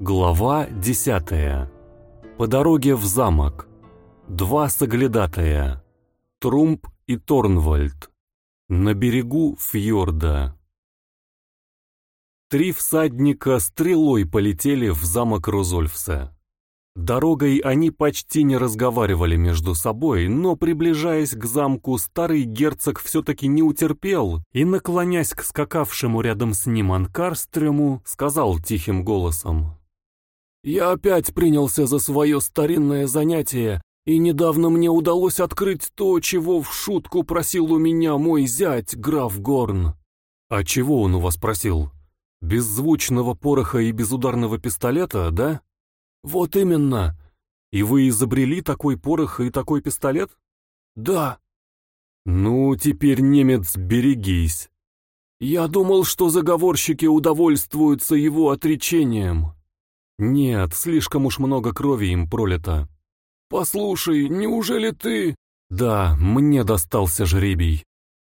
Глава 10. По дороге в замок. Два соглядатая. Трумп и Торнвальд. На берегу фьорда. Три всадника стрелой полетели в замок Розольфса. Дорогой они почти не разговаривали между собой, но, приближаясь к замку, старый герцог все-таки не утерпел и, наклонясь к скакавшему рядом с ним Анкарстрему, сказал тихим голосом. «Я опять принялся за свое старинное занятие, и недавно мне удалось открыть то, чего в шутку просил у меня мой зять, граф Горн». «А чего он у вас просил? Беззвучного пороха и безударного пистолета, да?» «Вот именно. И вы изобрели такой порох и такой пистолет?» «Да». «Ну, теперь, немец, берегись. Я думал, что заговорщики удовольствуются его отречением». «Нет, слишком уж много крови им пролито». «Послушай, неужели ты...» «Да, мне достался жребий.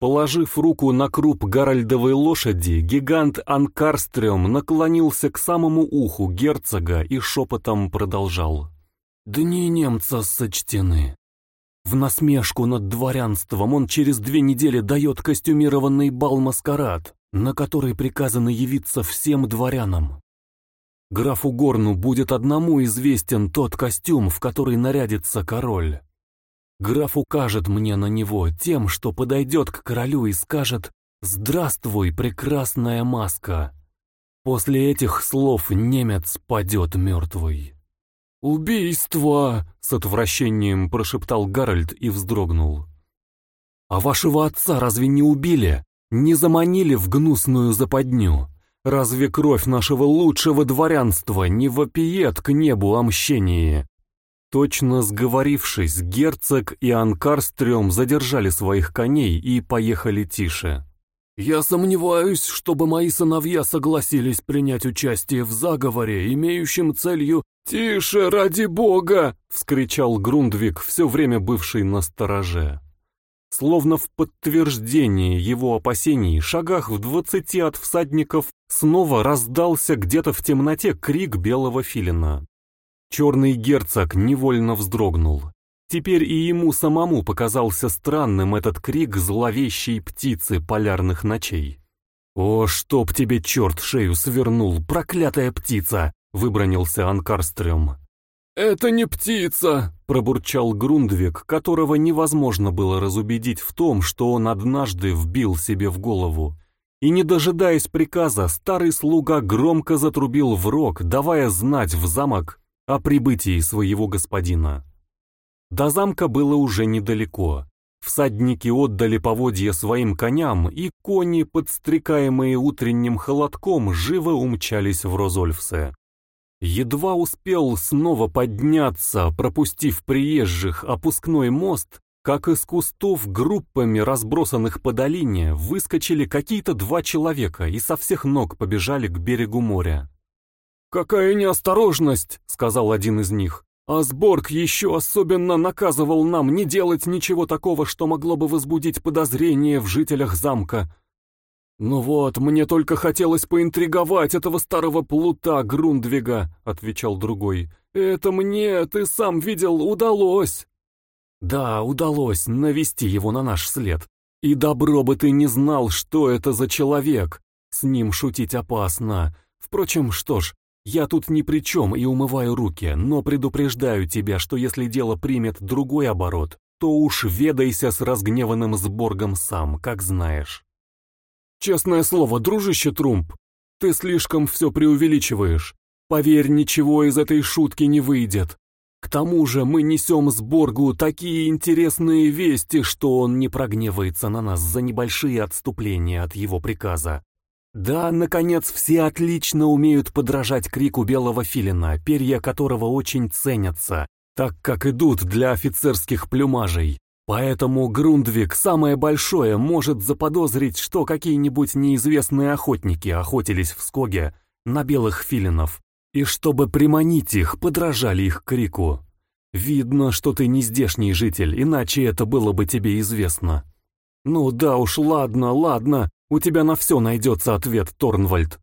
Положив руку на круп Гарольдовой лошади, гигант Анкарстрем наклонился к самому уху герцога и шепотом продолжал. «Дни немца сочтены. В насмешку над дворянством он через две недели дает костюмированный бал-маскарад, на который приказано явиться всем дворянам. Графу Горну будет одному известен тот костюм, в который нарядится король. Граф укажет мне на него тем, что подойдет к королю и скажет «Здравствуй, прекрасная маска». После этих слов немец падет мертвый. «Убийство!» — с отвращением прошептал Гарольд и вздрогнул. «А вашего отца разве не убили? Не заманили в гнусную западню? Разве кровь нашего лучшего дворянства не вопиет к небу о мщении?» Точно сговорившись, герцог и Анкарстрём задержали своих коней и поехали тише. «Я сомневаюсь, чтобы мои сыновья согласились принять участие в заговоре, имеющем целью...» «Тише, ради бога!» — вскричал Грундвик, все время бывший на стороже. Словно в подтверждение его опасений, шагах в двадцати от всадников снова раздался где-то в темноте крик белого филина. Черный герцог невольно вздрогнул. Теперь и ему самому показался странным этот крик зловещей птицы полярных ночей. «О, чтоб тебе черт шею свернул, проклятая птица!» — выбронился Анкарстрём. «Это не птица!» — пробурчал Грундвик, которого невозможно было разубедить в том, что он однажды вбил себе в голову. И не дожидаясь приказа, старый слуга громко затрубил в рог, давая знать в замок, о прибытии своего господина. До замка было уже недалеко. Всадники отдали поводья своим коням, и кони, подстрекаемые утренним холодком, живо умчались в Розольфсе. Едва успел снова подняться, пропустив приезжих опускной мост, как из кустов группами, разбросанных по долине, выскочили какие-то два человека и со всех ног побежали к берегу моря. «Какая неосторожность!» — сказал один из них. «Асборг еще особенно наказывал нам не делать ничего такого, что могло бы возбудить подозрение в жителях замка. «Ну вот, мне только хотелось поинтриговать этого старого плута Грундвига», — отвечал другой. «Это мне, ты сам видел, удалось». «Да, удалось навести его на наш след. И добро бы ты не знал, что это за человек. С ним шутить опасно. Впрочем, что ж, я тут ни при чем и умываю руки, но предупреждаю тебя, что если дело примет другой оборот, то уж ведайся с разгневанным сборгом сам, как знаешь. Честное слово, дружище Трумп, ты слишком все преувеличиваешь. Поверь, ничего из этой шутки не выйдет. К тому же мы несем Сборгу такие интересные вести, что он не прогневается на нас за небольшие отступления от его приказа. Да, наконец, все отлично умеют подражать крику белого филина, перья которого очень ценятся, так как идут для офицерских плюмажей. Поэтому Грундвик самое большое может заподозрить, что какие-нибудь неизвестные охотники охотились в Скоге на белых филинов, и чтобы приманить их, подражали их крику. Видно, что ты не здешний житель, иначе это было бы тебе известно. Ну да уж, ладно, ладно, у тебя на все найдется ответ, Торнвальд.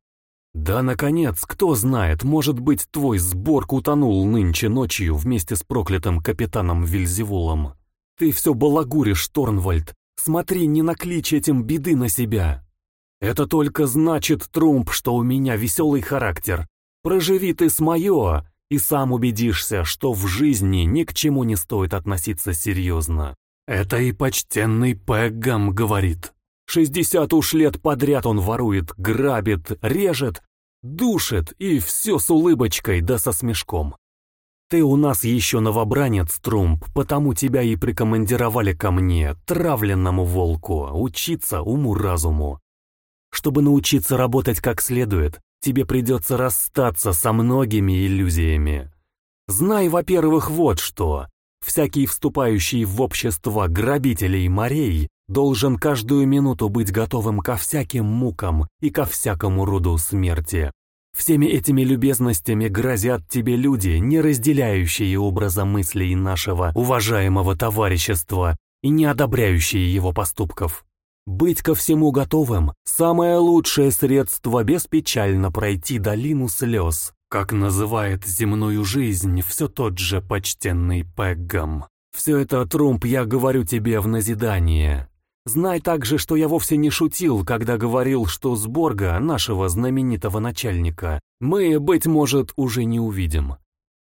Да, наконец, кто знает, может быть, твой сборк утонул нынче ночью вместе с проклятым капитаном Вильзевулом. Ты все балагуришь, Торнвальд. Смотри, не накличь этим беды на себя. Это только значит, Трумп, что у меня веселый характер. Проживи ты с мое, и сам убедишься, что в жизни ни к чему не стоит относиться серьезно. Это и почтенный Пеггам говорит. Шестьдесят уж лет подряд он ворует, грабит, режет, душит, и все с улыбочкой да со смешком. Ты у нас еще новобранец, Трумп, потому тебя и прикомандировали ко мне, травленному волку, учиться уму-разуму. Чтобы научиться работать как следует, тебе придется расстаться со многими иллюзиями. Знай, во-первых, вот что. Всякий вступающий в общество грабителей морей должен каждую минуту быть готовым ко всяким мукам и ко всякому роду смерти. Всеми этими любезностями грозят тебе люди, не разделяющие образа мыслей нашего уважаемого товарищества и не одобряющие его поступков. Быть ко всему готовым – самое лучшее средство беспечально пройти долину слез, как называет земную жизнь все тот же почтенный Пеггам. Все это, Трумп, я говорю тебе в назидание. Знай также, что я вовсе не шутил, когда говорил, что Сборга, нашего знаменитого начальника, мы, быть может, уже не увидим.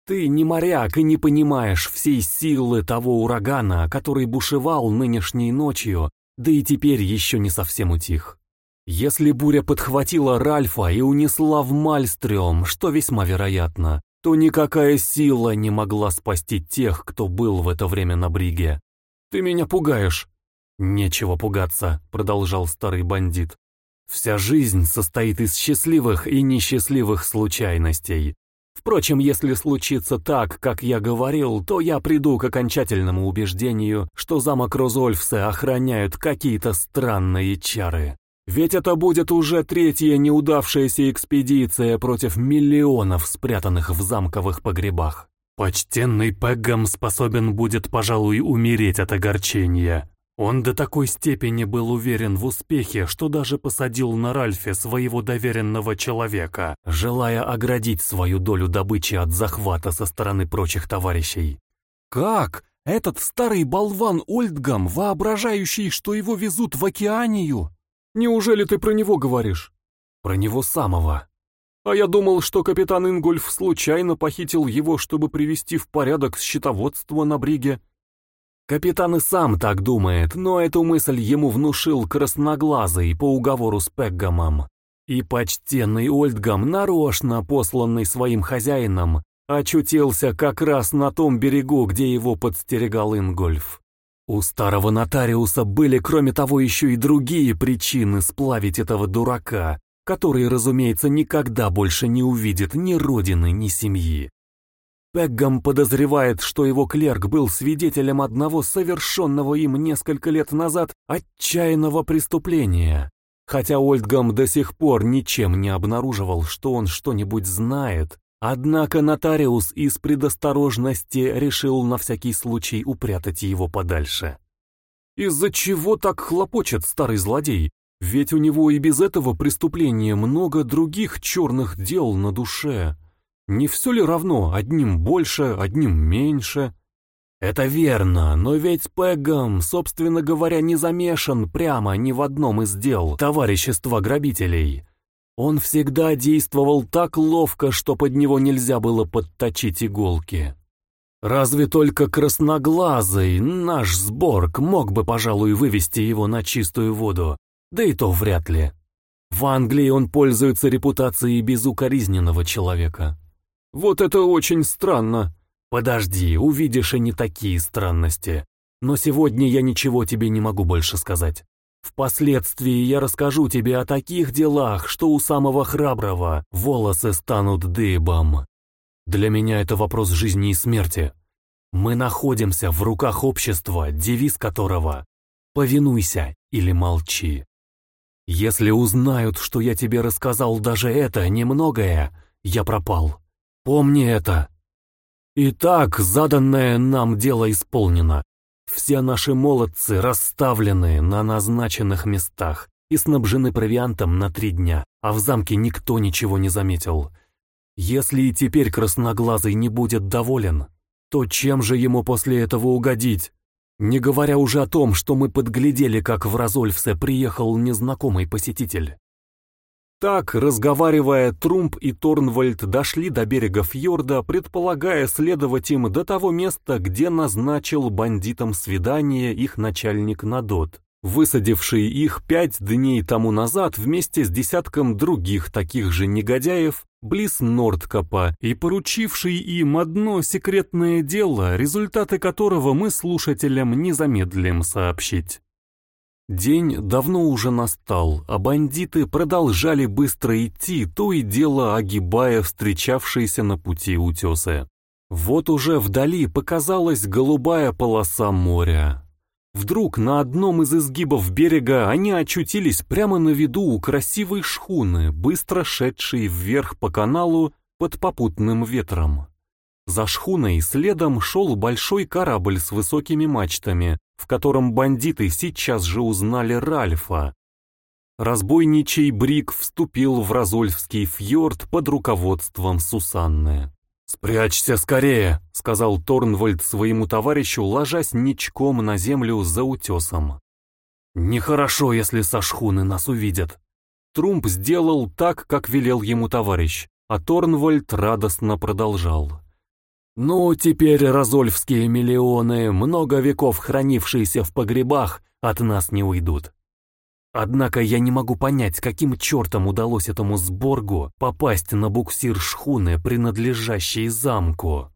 Ты не моряк и не понимаешь всей силы того урагана, который бушевал нынешней ночью, да и теперь еще не совсем утих. Если буря подхватила Ральфа и унесла в Мальстрём, что весьма вероятно, то никакая сила не могла спасти тех, кто был в это время на бриге. Ты меня пугаешь. «Нечего пугаться», — продолжал старый бандит. «Вся жизнь состоит из счастливых и несчастливых случайностей. Впрочем, если случится так, как я говорил, то я приду к окончательному убеждению, что замок Розольфсе охраняют какие-то странные чары. Ведь это будет уже третья неудавшаяся экспедиция против миллионов, спрятанных в замковых погребах. Почтенный Пеггам способен будет, пожалуй, умереть от огорчения. Он до такой степени был уверен в успехе, что даже посадил на Ральфе своего доверенного человека, желая оградить свою долю добычи от захвата со стороны прочих товарищей. «Как? Этот старый болван Ольдгам, воображающий, что его везут в океанию? Неужели ты про него говоришь?» «Про него самого», а я думал, что капитан Ингольф случайно похитил его, чтобы привести в порядок счетоводство на бриге. Капитан и сам так думает, но эту мысль ему внушил красноглазый по уговору с Пеггамом. И почтенный Ольдгам, нарочно посланный своим хозяином, очутился как раз на том берегу, где его подстерегал Ингольф. У старого нотариуса были, кроме того, еще и другие причины сплавить этого дурака, который, разумеется, никогда больше не увидит ни родины, ни семьи. Пеггам подозревает, что его клерк был свидетелем одного совершенного им несколько лет назад отчаянного преступления. Хотя Ольдгам до сих пор ничем не обнаруживал, что он что-нибудь знает, однако нотариус из предосторожности решил на всякий случай упрятать его подальше. Из-за чего так хлопочет старый злодей? Ведь у него и без этого преступления много других черных дел на душе. Не все ли равно, одним больше, одним меньше? Это верно, но ведь Пегам, собственно говоря, не замешан прямо ни в одном из дел товарищества грабителей. Он всегда действовал так ловко, что под него нельзя было подточить иголки. Разве только красноглазый, наш сборг, мог бы, пожалуй, вывести его на чистую воду, да и то вряд ли. В Англии он пользуется репутацией безукоризненного человека. Вот это очень странно. Подожди, увидишь и не такие странности. Но сегодня я ничего тебе не могу больше сказать. Впоследствии я расскажу тебе о таких делах, что у самого храброго волосы станут дыбом. Для меня это вопрос жизни и смерти. Мы находимся в руках общества, девиз которого «Повинуйся или молчи». Если узнают, что я тебе рассказал даже это немногое, я пропал. Помни это. Итак, заданное нам дело исполнено. Все наши молодцы расставлены на назначенных местах, и снабжены провиантом на три дня, а в замке никто ничего не заметил. Если и теперь Красноглазый не будет доволен, то чем же ему после этого угодить? Не говоря уже о том, что мы подглядели, как в Розольфсе приехал незнакомый посетитель. Так, разговаривая, Трумп и Торнвальд дошли до берега фьорда, предполагая следовать им до того места, где назначил бандитам свидание их начальник Надот высадивший их пять дней тому назад вместе с десятком других таких же негодяев близ Нордкопа и поручивший им одно секретное дело, результаты которого мы слушателям не замедлим сообщить. День давно уже настал, а бандиты продолжали быстро идти, то и дело огибая встречавшиеся на пути утесы. Вот уже вдали показалась голубая полоса моря. Вдруг на одном из изгибов берега они очутились прямо на виду у красивой шхуны, быстро шедшей вверх по каналу под попутным ветром. За шхуной следом шел большой корабль с высокими мачтами, в котором бандиты сейчас же узнали Ральфа. Разбойничий брик вступил в Розольфский фьорд под руководством Сусанны. «Спрячься скорее», — сказал Торнвальд своему товарищу, ложась ничком на землю за утесом. «Нехорошо, если со шхуны нас увидят». Трумп сделал так, как велел ему товарищ, а Торнвальд радостно продолжал. «Ну, теперь разольфские миллионы, много веков хранившиеся в погребах, от нас не уйдут. Однако я не могу понять, каким чертом удалось этому сборгу попасть на буксир шхуны, принадлежащей замку.